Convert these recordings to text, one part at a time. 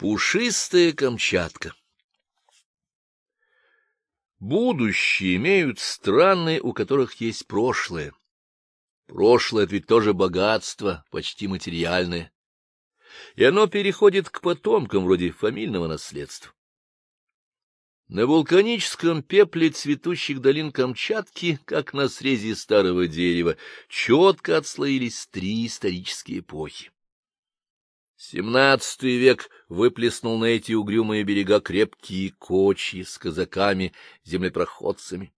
Пушистая Камчатка Будущее имеют страны, у которых есть прошлое. Прошлое — это ведь тоже богатство, почти материальное. И оно переходит к потомкам вроде фамильного наследства. На вулканическом пепле цветущих долин Камчатки, как на срезе старого дерева, четко отслоились три исторические эпохи. Семнадцатый век выплеснул на эти угрюмые берега крепкие кочи с казаками, землепроходцами.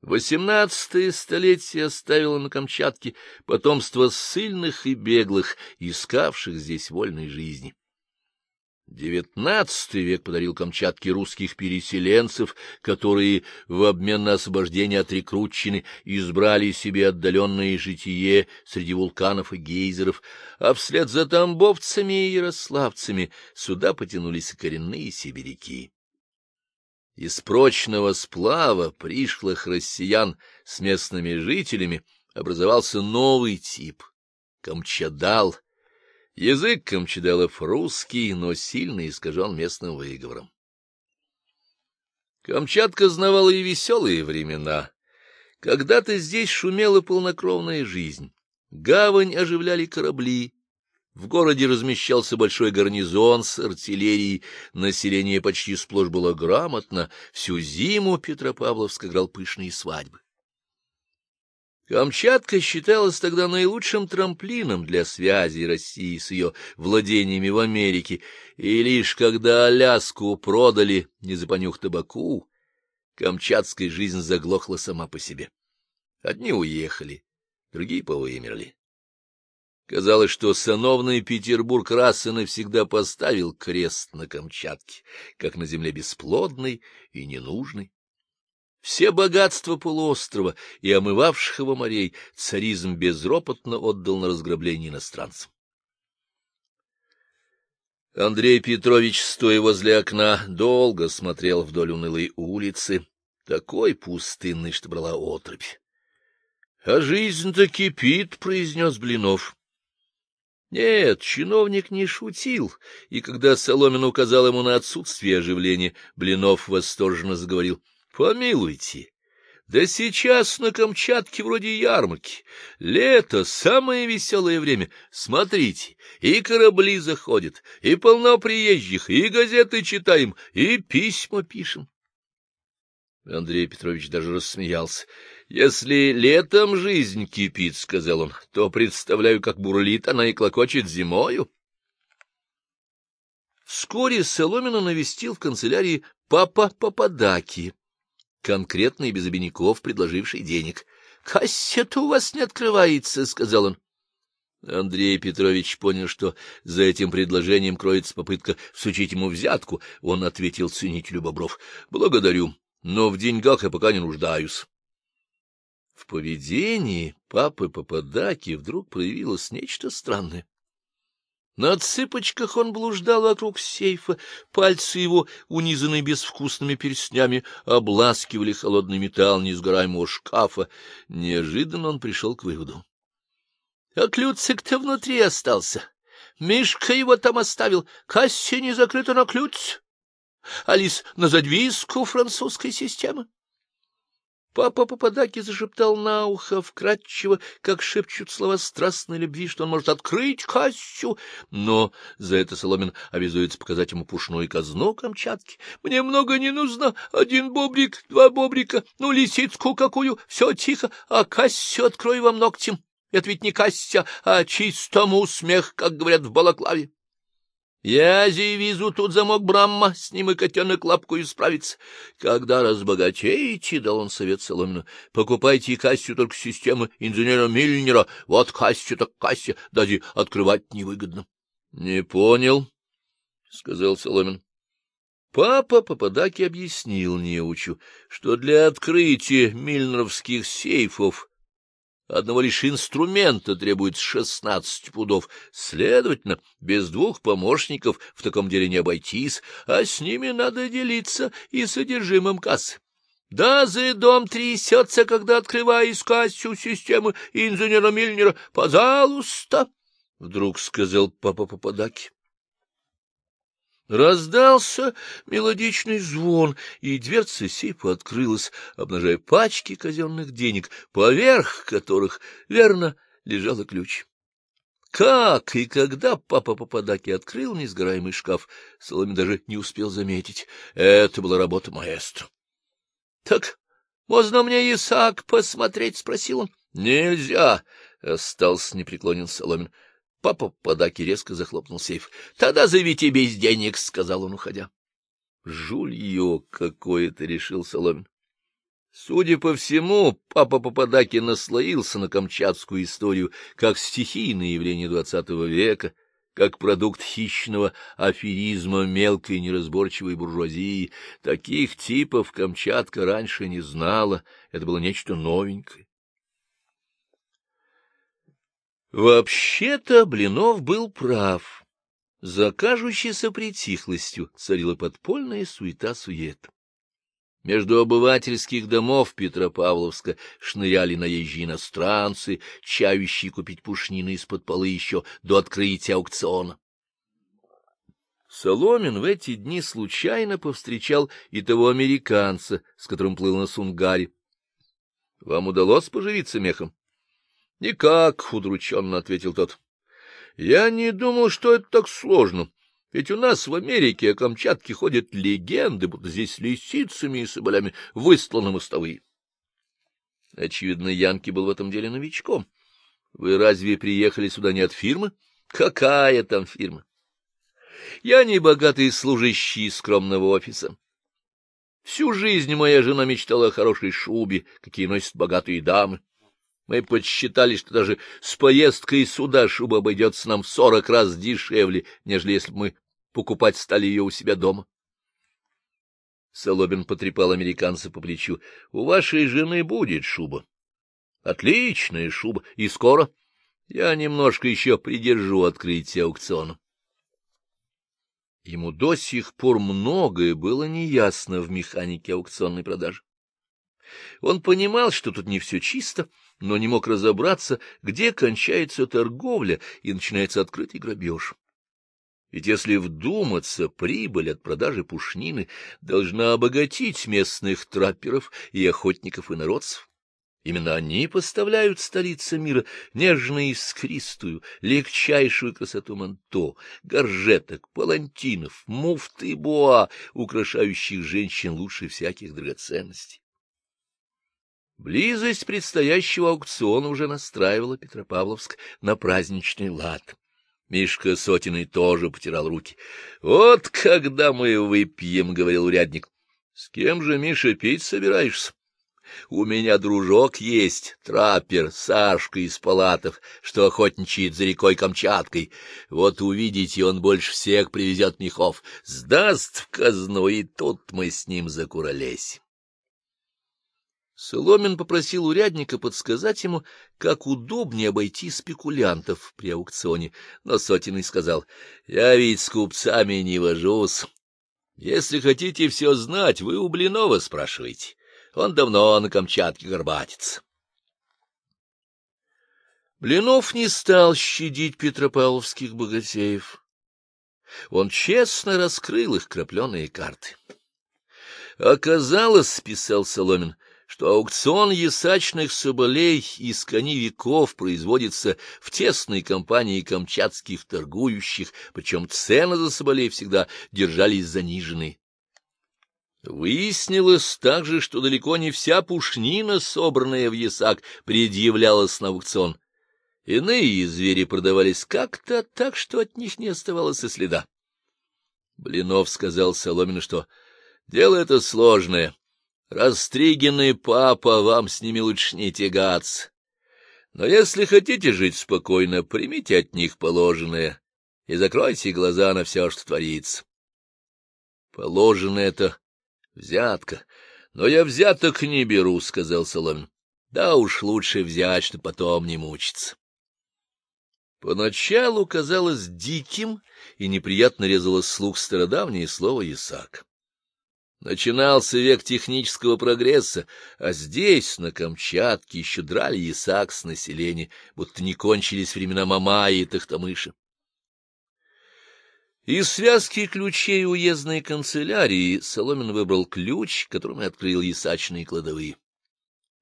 Восемнадцатое столетие оставило на Камчатке потомство ссыльных и беглых, искавших здесь вольной жизни. Девятнадцатый век подарил Камчатке русских переселенцев, которые в обмен на освобождение от рекрутчины избрали себе отдаленное житие среди вулканов и гейзеров, а вслед за тамбовцами и ярославцами сюда потянулись коренные сибиряки. Из прочного сплава пришлых россиян с местными жителями образовался новый тип — камчадал — Язык камчедалов русский, но сильно искажен местным выговором. Камчатка знавала и веселые времена. Когда-то здесь шумела полнокровная жизнь. Гавань оживляли корабли. В городе размещался большой гарнизон с артиллерией, население почти сплошь было грамотно, всю зиму Петропавловск играл пышные свадьбы. Камчатка считалась тогда наилучшим трамплином для связи России с ее владениями в Америке, и лишь когда Аляску продали, не запонюх табаку, камчатская жизнь заглохла сама по себе. Одни уехали, другие повымерли. Казалось, что сановный Петербург раз и навсегда поставил крест на Камчатке, как на земле бесплодной и ненужной. Все богатства полуострова и омывавших его морей царизм безропотно отдал на разграбление иностранцам. Андрей Петрович, стоя возле окна, долго смотрел вдоль унылой улицы, такой пустынной, что брала отрыбь. — А жизнь-то кипит, — произнес Блинов. Нет, чиновник не шутил, и когда Соломин указал ему на отсутствие оживления, Блинов восторженно заговорил — Помилуйте, да сейчас на Камчатке вроде ярмарки. Лето — самое веселое время. Смотрите, и корабли заходят, и полно приезжих, и газеты читаем, и письма пишем. Андрей Петрович даже рассмеялся. — Если летом жизнь кипит, — сказал он, — то представляю, как бурлит она и клокочет зимою. Вскоре Соломина навестил в канцелярии папа Пападаки конкретно и без обиняков, предложивший денег. — Кассета у вас не открывается, — сказал он. Андрей Петрович понял, что за этим предложением кроется попытка всучить ему взятку. Он ответил ценителю Бобров. — Благодарю, но в деньгах я пока не нуждаюсь. В поведении папы Попадаки вдруг проявилось нечто странное. На цыпочках он блуждал вокруг сейфа, пальцы его, унизанные безвкусными перстнями, обласкивали холодный металл несгораемого шкафа. Неожиданно он пришел к выводу. — А клюцик-то внутри остался. Мишка его там оставил. Кассе не закрыта на ключ. Алис на задвиску французской системы. Папа Попадаки зашептал на ухо вкратчиво, как шепчут слова страстной любви, что он может открыть Кассю, но за это Соломин обязуется показать ему пушную казну Камчатки. Мне много не нужно, один бобрик, два бобрика, ну, лисицку какую, все тихо, а Кассю открою вам ногтем. Это ведь не Кася, а чистому смех, как говорят в Балаклаве. Я визу тут замок Брамма, с ним и котенок лапку исправится. Когда разбогатеете, — дал он совет Соломину, — покупайте Кассию только системы инженера Мильнера. Вот Кассию так Кассия, даже открывать невыгодно. — Не понял, — сказал Соломин. Папа Попадаки объяснил неучу, что для открытия мильнеровских сейфов Одного лишь инструмента требует шестнадцать пудов. Следовательно, без двух помощников в таком деле не обойтись, а с ними надо делиться и содержимым кассы. Да, за дом трясется, когда открываешь кассу системы инженера Мильнера. Пожалуйста, — вдруг сказал папа Попадаки. Раздался мелодичный звон, и дверца сейфа открылась, обнажая пачки казенных денег, поверх которых, верно, лежал ключ. Как и когда папа Попадаки открыл несгораемый шкаф, Соломин даже не успел заметить. Это была работа маэстро. — Так можно мне Исаак посмотреть? — спросил он. — Нельзя! — остался непреклонен Соломин. Папа Попадаки резко захлопнул сейф. — Тогда зовите без денег, — сказал он, уходя. — Жулье какое-то, — решил Соломин. Судя по всему, папа Попадаки наслоился на камчатскую историю как стихийное явление двадцатого века, как продукт хищного аферизма мелкой неразборчивой буржуазии. Таких типов Камчатка раньше не знала, это было нечто новенькое. Вообще-то Блинов был прав. За кажущейся притихлостью царила подпольная суета-сует. Между обывательских домов Петропавловска шныряли наезжие иностранцы, чающие купить пушнины из-под полы еще до открытия аукциона. Соломин в эти дни случайно повстречал и того американца, с которым плыл на Сунгаре. — Вам удалось поживиться мехом? — Никак, — удрученно ответил тот. — Я не думал, что это так сложно. Ведь у нас в Америке о Камчатке ходят легенды, будто здесь лисицами и соболями высланы мостовые. Очевидно, Янки был в этом деле новичком. Вы разве приехали сюда не от фирмы? Какая там фирма? Я не богатый служащий скромного офиса. Всю жизнь моя жена мечтала о хорошей шубе, какие носят богатые дамы. Мы подсчитали, что даже с поездкой сюда шуба обойдется нам в сорок раз дешевле, нежели если бы мы покупать стали ее у себя дома. Солобин потрепал американца по плечу. — У вашей жены будет шуба. — Отличная шуба. И скоро? Я немножко еще придержу открытие аукциона. Ему до сих пор многое было неясно в механике аукционной продажи. Он понимал, что тут не все чисто, но не мог разобраться, где кончается торговля и начинается открытый грабеж. Ведь если вдуматься, прибыль от продажи пушнины должна обогатить местных трапперов и охотников и народцев. Именно они поставляют столице мира нежно искристую, легчайшую красоту манто, горжеток, палантинов, муфты и буа, украшающих женщин лучше всяких драгоценностей. Близость предстоящего аукциона уже настраивала Петропавловск на праздничный лад. Мишка Сотиный тоже потирал руки. — Вот когда мы выпьем, — говорил урядник. — С кем же, Миша, пить собираешься? — У меня дружок есть, траппер, Сашка из палатов, что охотничает за рекой Камчаткой. Вот увидите, он больше всех привезет мехов, сдаст в казну, и тут мы с ним закуролесим. Соломин попросил урядника подсказать ему, как удобнее обойти спекулянтов при аукционе, но Сотиный сказал, — Я ведь с купцами не вожусь. Если хотите все знать, вы у Блинова спрашиваете. Он давно на Камчатке горбатится. Блинов не стал щадить петропавловских богатеев. Он честно раскрыл их крапленые карты. Оказалось, — писал Соломин, — что аукцион ясачных соболей из кони веков производится в тесной компании камчатских торгующих, причем цены за соболей всегда держались заниженные. Выяснилось также, что далеко не вся пушнина, собранная в ясак, предъявлялась на аукцион. Иные звери продавались как-то так, что от них не оставалось и следа. Блинов сказал Соломину, что дело это сложное, Растригенный папа, вам с ними лучше не тягаться. Но если хотите жить спокойно, примите от них положенное и закройте глаза на все, что творится. Положенное это взятка. Но я взяток не беру, — сказал Соломин. Да уж лучше взять, что потом не мучиться. Поначалу казалось диким и неприятно резало слух стародавнее слово «ясак». Начинался век технического прогресса, а здесь, на Камчатке, еще драли ясак с населения, будто не кончились времена Мамая и Тахтамыша. Из связки ключей уездной канцелярии Соломин выбрал ключ, которым и открыл ясачные кладовые.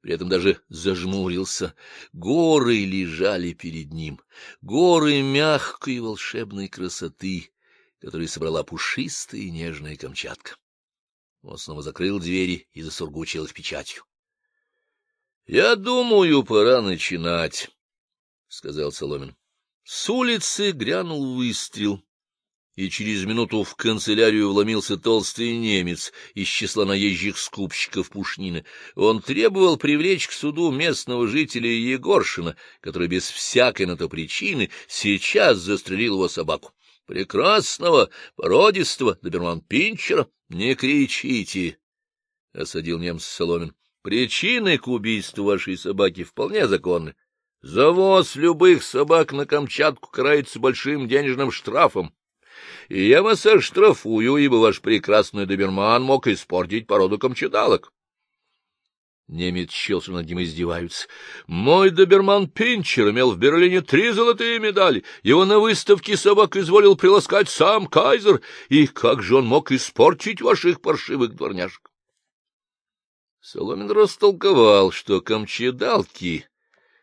При этом даже зажмурился. Горы лежали перед ним, горы мягкой волшебной красоты, которые собрала пушистая и нежная Камчатка. Он снова закрыл двери и засургучил их печатью. — Я думаю, пора начинать, — сказал Соломин. С улицы грянул выстрел и через минуту в канцелярию вломился толстый немец из числа наезжих скупщиков Пушнина. Он требовал привлечь к суду местного жителя Егоршина, который без всякой на то причины сейчас застрелил его собаку. Прекрасного, породистого доберман Пинчера. Не кричите, — осадил немец Соломин. Причины к убийству вашей собаки вполне законны. Завоз любых собак на Камчатку карается большим денежным штрафом и я вас оштрафую, ибо ваш прекрасный доберман мог испортить породу камчедалок. Немец Челсон над ним издеваются. Мой доберман Пинчер имел в Берлине три золотые медали. Его на выставке собак изволил приласкать сам кайзер. И как же он мог испортить ваших паршивых дворняжек? Соломин растолковал, что камчедалки,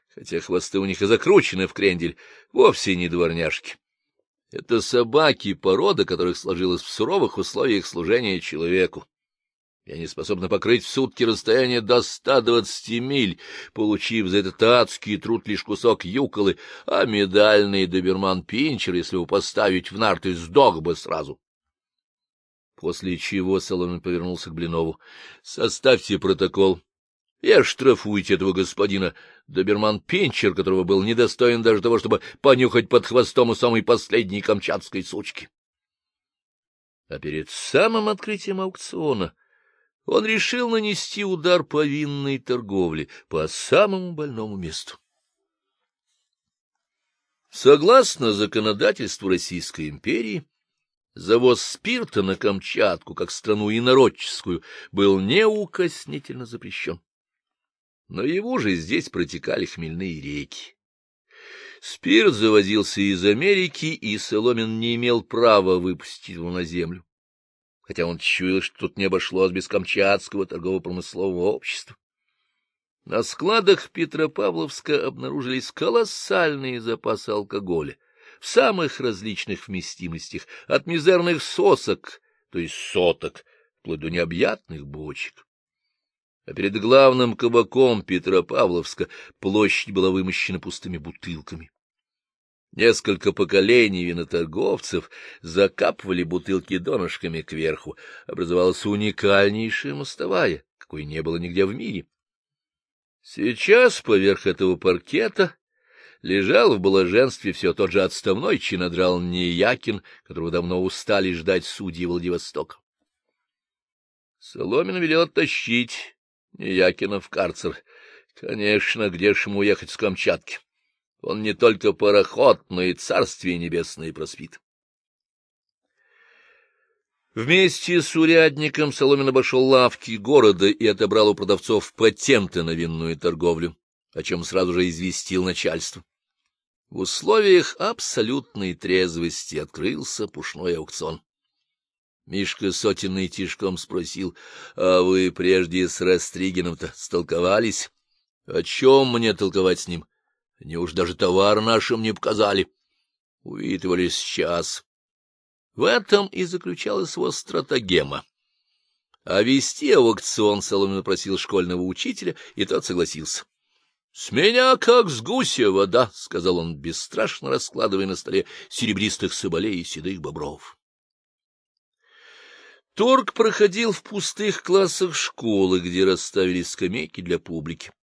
хотя хвосты у них и закручены в крендель, вовсе не дворняжки. Это собаки, порода которых сложилась в суровых условиях служения человеку. И они способны покрыть в сутки расстояние до ста двадцати миль, получив за этот адский труд лишь кусок юколы, а медальный доберман-пинчер, если его поставить в нарты, сдох бы сразу. После чего Соломин повернулся к Блинову. — Составьте протокол и оштрафуйте этого господина доберман-пинчер, которого был недостоин даже того, чтобы понюхать под хвостом у самой последней камчатской сучки. А перед самым открытием аукциона он решил нанести удар по винной торговле, по самому больному месту. Согласно законодательству Российской империи, завоз спирта на Камчатку, как страну инородческую, был неукоснительно запрещен но его же здесь протекали хмельные реки. Спирт завозился из Америки, и Соломин не имел права выпустить его на землю, хотя он чуял, что тут не обошлось без Камчатского торгово-промыслового общества. На складах Петропавловска обнаружились колоссальные запасы алкоголя в самых различных вместимостях, от мизерных сосок, то есть соток, вплоть до необъятных бочек а перед главным кабаком Петропавловска площадь была вымощена пустыми бутылками. Несколько поколений виноторговцев закапывали бутылки донышками кверху. Образовалась уникальнейшая мостовая, какой не было нигде в мире. Сейчас поверх этого паркета лежал в блаженстве все тот же отставной чинодрал Неякин, которого давно устали ждать судьи Владивостока. Соломин велел тащить Якина в карцер. Конечно, где ж ему ехать с Камчатки? Он не только пароход, но и царствие небесное проспит. Вместе с урядником Соломин обошел лавки города и отобрал у продавцов патенты на винную торговлю, о чем сразу же известил начальство. В условиях абсолютной трезвости открылся пушной аукцион. Мишка сотенный тишком спросил, — А вы прежде с Растригином-то столковались? — О чем мне толковать с ним? Неуж даже товар нашим не показали? Увитывали сейчас. В этом и заключалась его стратагема. А вести аукцион Соломин просил школьного учителя, и тот согласился. — С меня как с гуся вода, — сказал он, бесстрашно раскладывая на столе серебристых соболей и седых бобров. Торг проходил в пустых классах школы, где расставили скамейки для публики.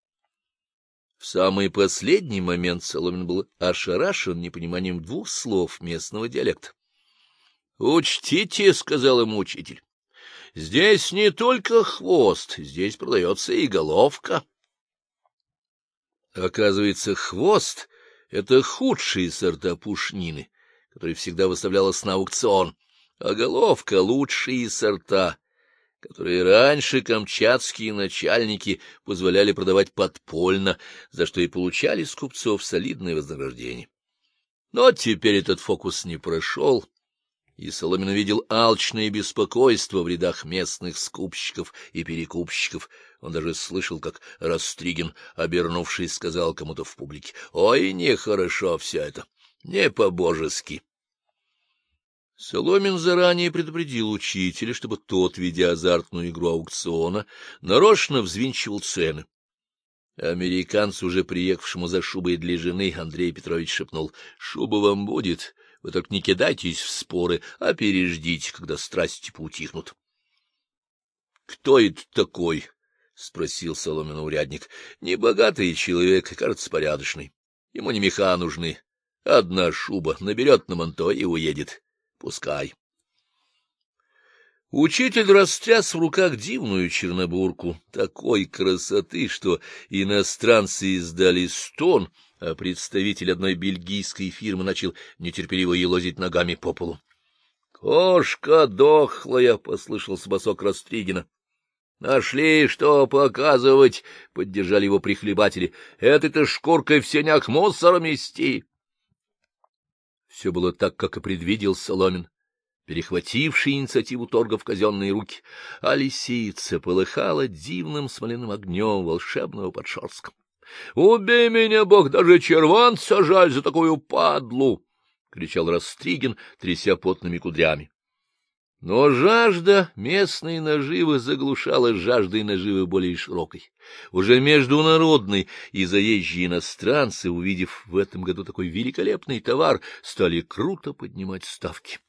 В самый последний момент Соломин был ошарашен непониманием двух слов местного диалекта. — Учтите, — сказал ему учитель, — здесь не только хвост, здесь продается и головка. Оказывается, хвост — это худшие сорта пушнины, которые всегда выставлялась на аукцион а головка — лучшие сорта, которые раньше камчатские начальники позволяли продавать подпольно, за что и получали с купцов солидное вознаграждение. Но теперь этот фокус не прошел, и Соломин видел алчное беспокойство в рядах местных скупщиков и перекупщиков. Он даже слышал, как Растригин, обернувшись, сказал кому-то в публике, — Ой, нехорошо все это, не по-божески. Соломин заранее предупредил учителя, чтобы тот, ведя азартную игру аукциона, нарочно взвинчивал цены. Американцу, уже приехавшему за шубой для жены, Андрей Петрович шепнул, — Шуба вам будет, вы только не кидайтесь в споры, а переждите, когда страсти поутихнут. — Кто это такой? — спросил Соломин урядник. — Небогатый человек, кажется, порядочный. Ему не меха нужны. Одна шуба наберет на манто и уедет. Пускай. Учитель растряс в руках дивную чернобурку, такой красоты, что иностранцы издали стон, а представитель одной бельгийской фирмы начал нетерпеливо елозить ногами по полу. — Кошка дохлая! — послышался босок Растригина. — Нашли, что показывать! — поддержали его прихлебатели. — Этой-то шкуркой в сенях мусор мести! Все было так, как и предвидел Соломин перехвативший инициативу торга в казенные руки, а лисица полыхала дивным смоляным огнем волшебного подшерстка. — Убей меня, бог, даже червонца жаль за такую падлу! — кричал Растригин, тряся потными кудрями. Но жажда местной наживы заглушала жаждой наживы более широкой. Уже международные и заезжие иностранцы, увидев в этом году такой великолепный товар, стали круто поднимать ставки.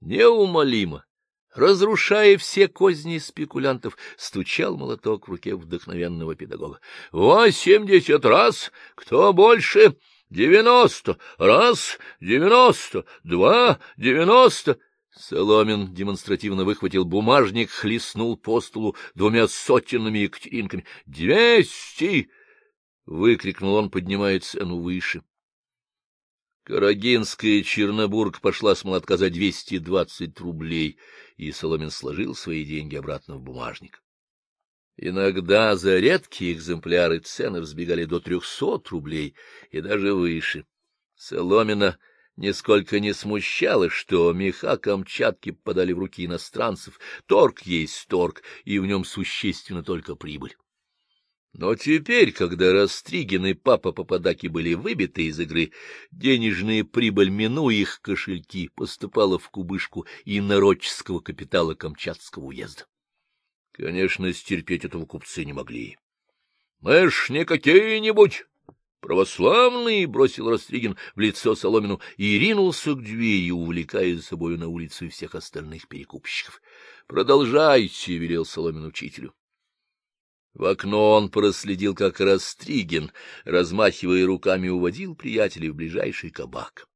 Неумолимо, разрушая все козни спекулянтов, стучал молоток в руке вдохновенного педагога. — Восемьдесят раз! Кто больше? Девяносто! Раз! Девяносто! Два! Девяносто! Соломин демонстративно выхватил бумажник, хлестнул по столу двумя сотенными екатеринками. «Двести!» — выкрикнул он, поднимая цену выше. Карагинская Чернобург пошла с молотка за двести двадцать рублей, и Соломин сложил свои деньги обратно в бумажник. Иногда за редкие экземпляры цены взбегали до трехсот рублей и даже выше. Соломина нисколько не смущало, что меха Камчатки подали в руки иностранцев. Торг есть торг, и в нем существенно только прибыль. Но теперь, когда Растригин и папа Попадаки были выбиты из игры, денежная прибыль, минуя их кошельки, поступала в кубышку инородческого капитала Камчатского уезда. Конечно, стерпеть этого купцы не могли. — Мы ж не какие-нибудь православные, — бросил Растригин в лицо Соломину и ринулся к двери, увлекая за собою на улицу всех остальных перекупщиков. — Продолжайте, — велел Соломин учителю. В окно он проследил, как Растригин, размахивая руками, уводил приятелей в ближайший кабак.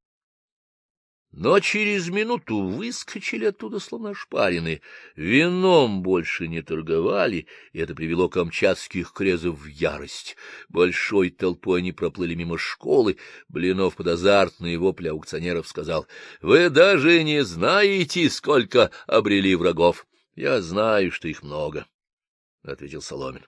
Но через минуту выскочили оттуда, словно шпарины. Вином больше не торговали, и это привело камчатских крезов в ярость. Большой толпой они проплыли мимо школы. Блинов под азартные вопли аукционеров сказал, — Вы даже не знаете, сколько обрели врагов. Я знаю, что их много. — ответил Соломин.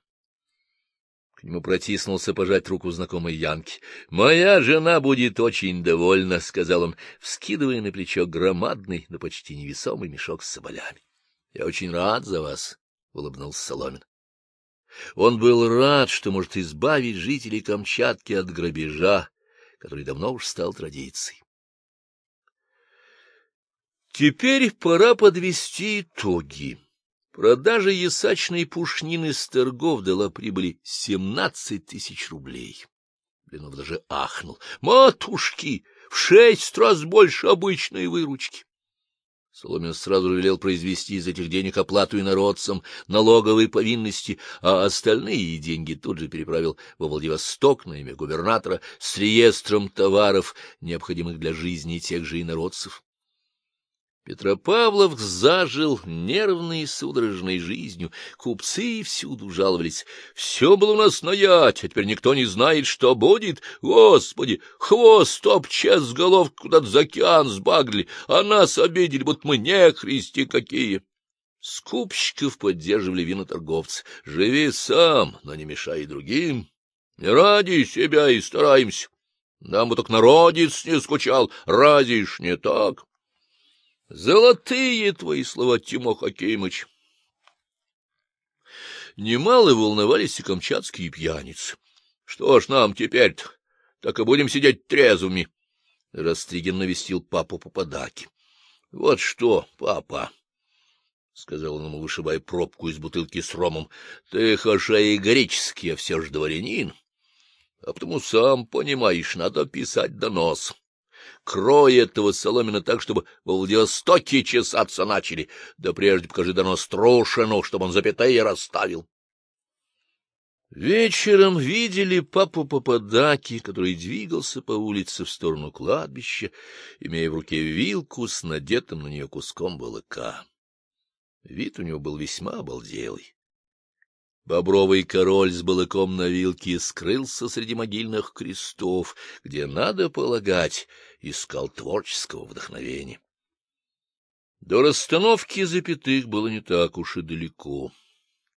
Нему протиснулся пожать руку знакомой Янки. — Моя жена будет очень довольна, — сказал он, вскидывая на плечо громадный, но почти невесомый мешок с соболями. — Я очень рад за вас, — улыбнулся Соломин. Он был рад, что может избавить жителей Камчатки от грабежа, который давно уж стал традицией. Теперь пора подвести итоги. Продажа ясачной пушнины с торгов дала прибыли семнадцать тысяч рублей. Блинов даже ахнул. Матушки! В шесть раз больше обычной выручки! Соломин сразу велел произвести из этих денег оплату инородцам, налоговые повинности, а остальные деньги тут же переправил во Владивосток на имя губернатора с реестром товаров, необходимых для жизни тех же инородцев. Петропавловск зажил нервной и судорожной жизнью. Купцы всюду жаловались. Все было у нас наять, а теперь никто не знает, что будет. Господи, хвост обчес с голов куда-то за океан сбагрили, а нас обидели, будто мы не христи какие. Скупщиков поддерживали виноторговцы. Живи сам, но не мешай другим. Не ради себя и стараемся. Нам бы так народец не скучал, разве ж не так? Золотые твои слова, Тимох Акимыч! Немало волновались и камчатские пьяницы. Что ж нам теперь-то? Так и будем сидеть трезвыми. Растригин навестил папу Попадаки. — Вот что, папа, — сказал он ему, вышибая пробку из бутылки с ромом, — ты хотя и греческий, а все же дворянин, а потому сам понимаешь, надо писать донос. Крой этого Соломина так, чтобы во Владивостоке чесаться начали, да прежде покажи донос Трошину, чтобы он запятые расставил. Вечером видели папу Попадаки, который двигался по улице в сторону кладбища, имея в руке вилку с надетым на нее куском балыка. Вид у него был весьма обалделый. Бобровый король с балыком на вилке скрылся среди могильных крестов, где, надо полагать, искал творческого вдохновения. До расстановки запятых было не так уж и далеко.